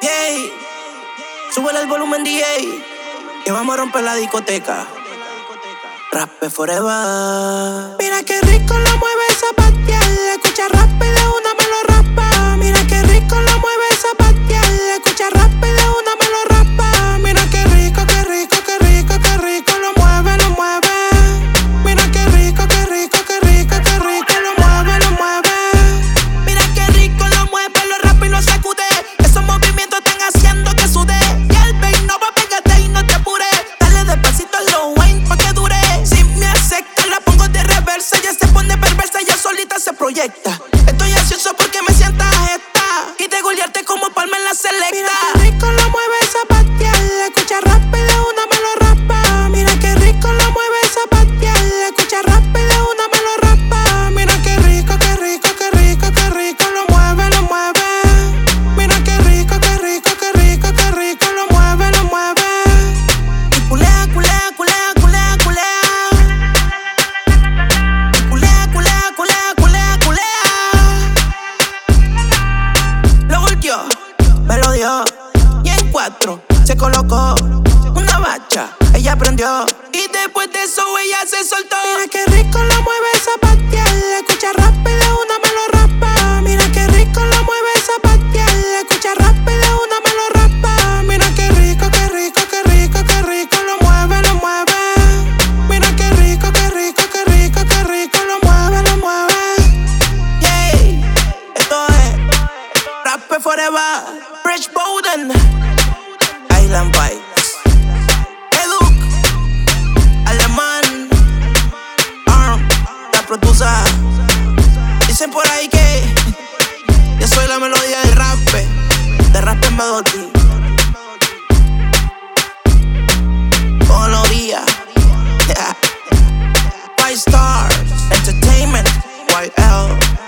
Hey, súbele el volumen DJ, que vamos a romper la discoteca. Raspe forever. Estoy ansioso porque me sientas esta. Y de golearte como palma en la selecta. Rico lo mueves. Y en cuatro se colocó una bacha, ella aprendió. Y después de eso ella se soltó. Mira que rico la mueve. Island Bikes, Eduk, Alemán, Arm, la produza. Dicen por ahí que yo soy la melodía del rap, eh. de rap en Madoti. Honoría, Five Stars, Entertainment, YL.